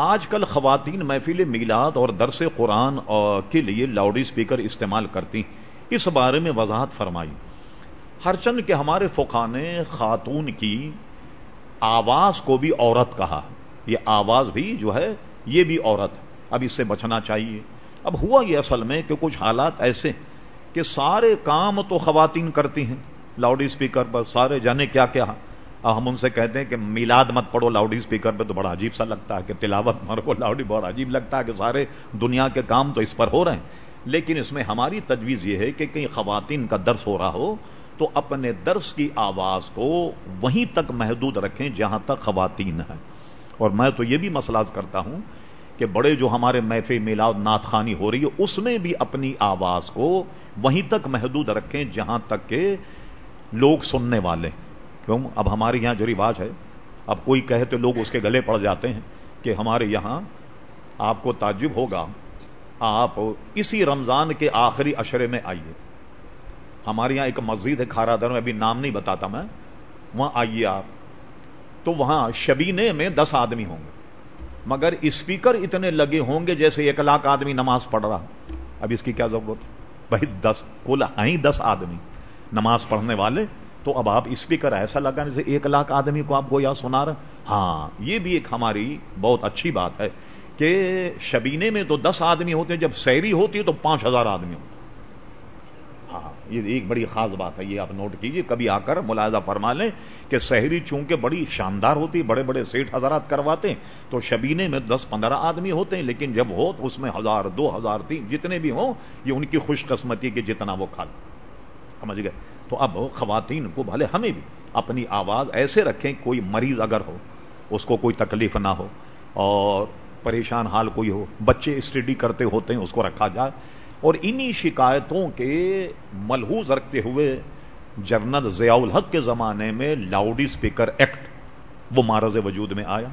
آج کل خواتین محفل میلاد اور درس قرآن کے لیے لاؤڈ اسپیکر استعمال کرتی اس بارے میں وضاحت فرمائی۔ ہر چند کے ہمارے فقہ نے خاتون کی آواز کو بھی عورت کہا۔ یہ آواز بھی جو ہے، یہ بھی عورت۔ اب اس سے بچنا چاہیے۔ اب ہوا یہ اصل میں کہ کچھ حالات ایسے کہ سارے کام تو خواتین کرتی ہیں۔ لاؤڈ اسپیکر پر سارے جانے کیا کیا۔ ہم ان سے کہتے ہیں کہ میلاد مت پڑھو لاؤڈ اسپیکر پہ تو بڑا عجیب سا لگتا ہے کہ تلاوت مرو لاؤڈ بڑا عجیب لگتا ہے کہ سارے دنیا کے کام تو اس پر ہو رہے ہیں۔ لیکن اس میں ہماری تجویز یہ ہے کہ کہیں خواتین کا درس ہو رہا ہو تو اپنے درس کی آواز کو وہیں تک محدود رکھیں جہاں تک خواتین ہیں۔ اور میں تو یہ بھی مسئلہ کرتا ہوں کہ بڑے جو ہمارے محفل میلاد نعت خانی ہو رہی ہے، اس میں بھی اپنی آواز کو وہیں تک محدود رکھیں جہاں تک کہ لوگ سننے والے ہیں۔ کیوں؟ اب ہمارے یہاں جو رواج ہے، اب کوئی کہے تو لوگ اس کے گلے پڑ جاتے ہیں کہ ہمارے یہاں آپ کو تعجب ہوگا، آپ اسی رمضان کے آخری اشرے میں آئیے۔ ہمارے یہاں ایک مسجد ہے کھارا در میں ابھی نام نہیں بتاتا میں۔ وہاں آئیے آپ۔ تو وہاں شبینے میں دس آدمی ہوں گے۔ مگر اسپیکر اتنے لگے ہوں گے جیسے ایک لاکھ آدمی نماز پڑھ رہا۔ اب اس کی کیا ضرورت؟ بھائی دس کل آئی دس آدمی۔ نماز پڑھنے والے تو اب آپ اسپیکر ایسا لگا جیسے ایک لاکھ آدمی کو آپ گویا سنا رہے ہاں یہ بھی ایک ہماری بہت اچھی بات ہے کہ شبینے میں تو دس آدمی ہوتے ہیں، جب سیری ہوتی ہے تو پانچ ہزار آدمی ہوتے ہاں یہ ایک بڑی خاص بات ہے، یہ آپ نوٹ کیجیے، کبھی آ کر ملاحظہ فرما لیں کہ شہری چونکہ بڑی شاندار ہوتی، بڑے بڑے سیٹ حضرات کرواتے ہیں، تو شبینے میں دس پندرہ آدمی ہوتے ہیں، لیکن جب ہو تو اس میں ہزار، دو ہزار، تین، جتنے بھی ہوں، یہ ان کی خوش قسمتی کہ جتنا وہ کھا سمجھ گئے؟ تو اب خواتین کو بھلے ہمیں بھی اپنی آواز ایسے رکھیں کوئی مریض اگر ہو، اس کو کوئی تکلیف نہ ہو اور پریشان حال کوئی ہو، بچے اسٹڈی کرتے ہوتے ہیں، اس کو رکھا جائے۔ اور انہی شکایتوں کے ملحوظ رکھتے ہوئے جرنل ضیاء الحق کے زمانے میں لاؤڈ اسپیکر ایکٹ وہ مارز وجود میں آیا۔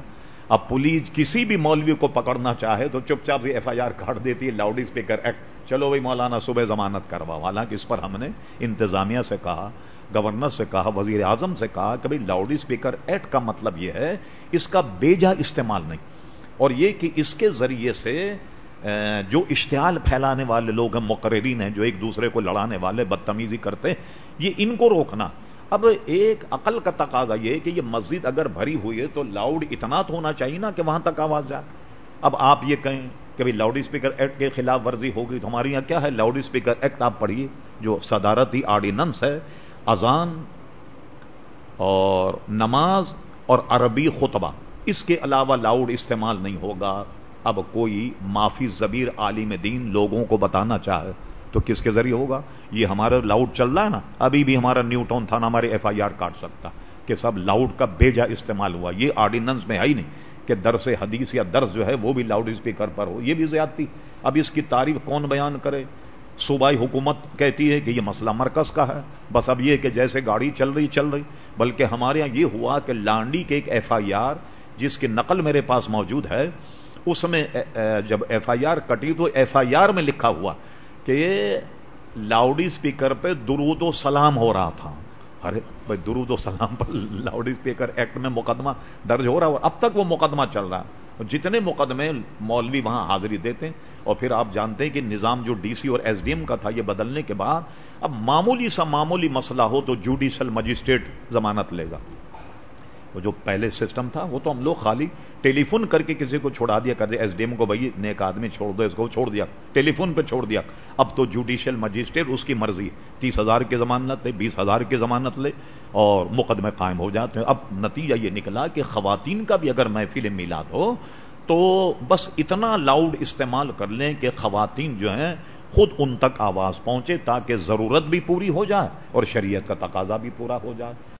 اب پولیس کسی بھی مولوی کو پکڑنا چاہے تو چپ چاپ سے ایف آئی آر کاٹ دیتی ہے، لاؤڈ اسپیکر ایکٹ۔ چلو بھائی مولانا صبح ضمانت کرواؤ حالانکہ اس پر ہم نے انتظامیہ سے کہا، گورنر سے کہا وزیر اعظم سے کہا کہ بھائی لاؤڈ اسپیکر ایکٹ کا مطلب یہ ہے، اس کا بیجا استعمال نہیں۔ اور یہ کہ اس کے ذریعے سے جو اشتعال پھیلانے والے لوگ ہیں، مقررین ہیں، جو ایک دوسرے کو لڑانے والے، بدتمیزی کرتے، یہ ان کو روکنا۔ اب ایک عقل کا تقاضا یہ کہ یہ مسجد اگر بھری ہوئی ہے تو لاؤڈ اتنا تو ہونا چاہیے نا کہ وہاں تک آواز جائے۔ اب آپ یہ کہیں کہ بھائی لاؤڈ اسپیکر ایکٹ کے خلاف ورزی ہوگی تو ہمارے یہاں کیا ہے؟ لاؤڈ اسپیکر ایکٹ آپ پڑھیے، جو صدارتی آرڈیننس ہے، اذان اور نماز اور عربی خطبہ، اس کے علاوہ لاؤڈ استعمال نہیں ہوگا۔ اب کوئی معافی زبیر عالم دین لوگوں کو بتانا چاہے تو کس کے ذریعے ہوگا؟ یہ ہمارا لاؤڈ چل رہا ہے نا۔ ابھی بھی ہمارا نیو ٹاؤن تھا نا ہمارے ایف آئی آر کاٹ سکتا۔ کہ سب لاؤڈ کا بیجا استعمال ہوا۔ یہ آرڈیننس میں ہے ہی نہیں کہ درس حدیث یا درس جو ہے وہ بھی لاؤڈ اسپیکر پر ہو۔ یہ بھی زیادتی۔ اب اس کی تعریف کون بیان کرے؟ صوبائی حکومت کہتی ہے کہ یہ مسئلہ مرکز کا ہے۔ بس اب یہ کہ جیسے گاڑی چل رہی چل رہی۔ بلکہ ہمارے یہاں یہ ہوا کہ لانڈی کے ایک ایف آئی آر جس کی نقل میرے پاس موجود ہے، اس میں جب ایف آئی آر کٹی تو ایف آئی آر میں لکھا ہوا کہ لاؤڈ اسپیکر پہ درود و سلام ہو رہا تھا۔ ارے بھائی درود و سلام پر لاؤڈ اسپیکر ایکٹ میں مقدمہ درج ہو رہا اور اب تک وہ مقدمہ چل رہا ہے۔ جتنے مقدمے مولوی وہاں حاضری دیتے ہیں اور پھر آپ جانتے ہیں کہ نظام جو ڈی سی اور ایس ڈی ایم کا تھا یہ بدلنے کے بعد اب معمولی سا معمولی مسئلہ ہو تو جوڈیشل مجسٹریٹ ضمانت لے گا۔ وہ جو پہلے سسٹم تھا، وہ تو ہم لوگ خالی ٹیلی فون کر کے کسی کو چھوڑا دیا کر ایس ڈی ایم کو بھائی، نیک آدمی چھوڑ دو، اس کو چھوڑ دیا ٹیلی فون پہ چھوڑ دیا۔ اب تو جوڈیشل مجسٹریٹ اس کی مرضی تیس ہزار کی ضمانت لے، بیس ہزار کی ضمانت لے اور مقدمے قائم ہو جاتے ہیں۔ اب نتیجہ یہ نکلا کہ خواتین کا بھی اگر محفل میلاد ہو، تو بس اتنا لاؤڈ استعمال کر لیں کہ خواتین جو ہیں، خود ان تک آواز پہنچے تاکہ ضرورت بھی پوری ہو جائے اور شریعت کا تقاضا بھی پورا ہو جائے۔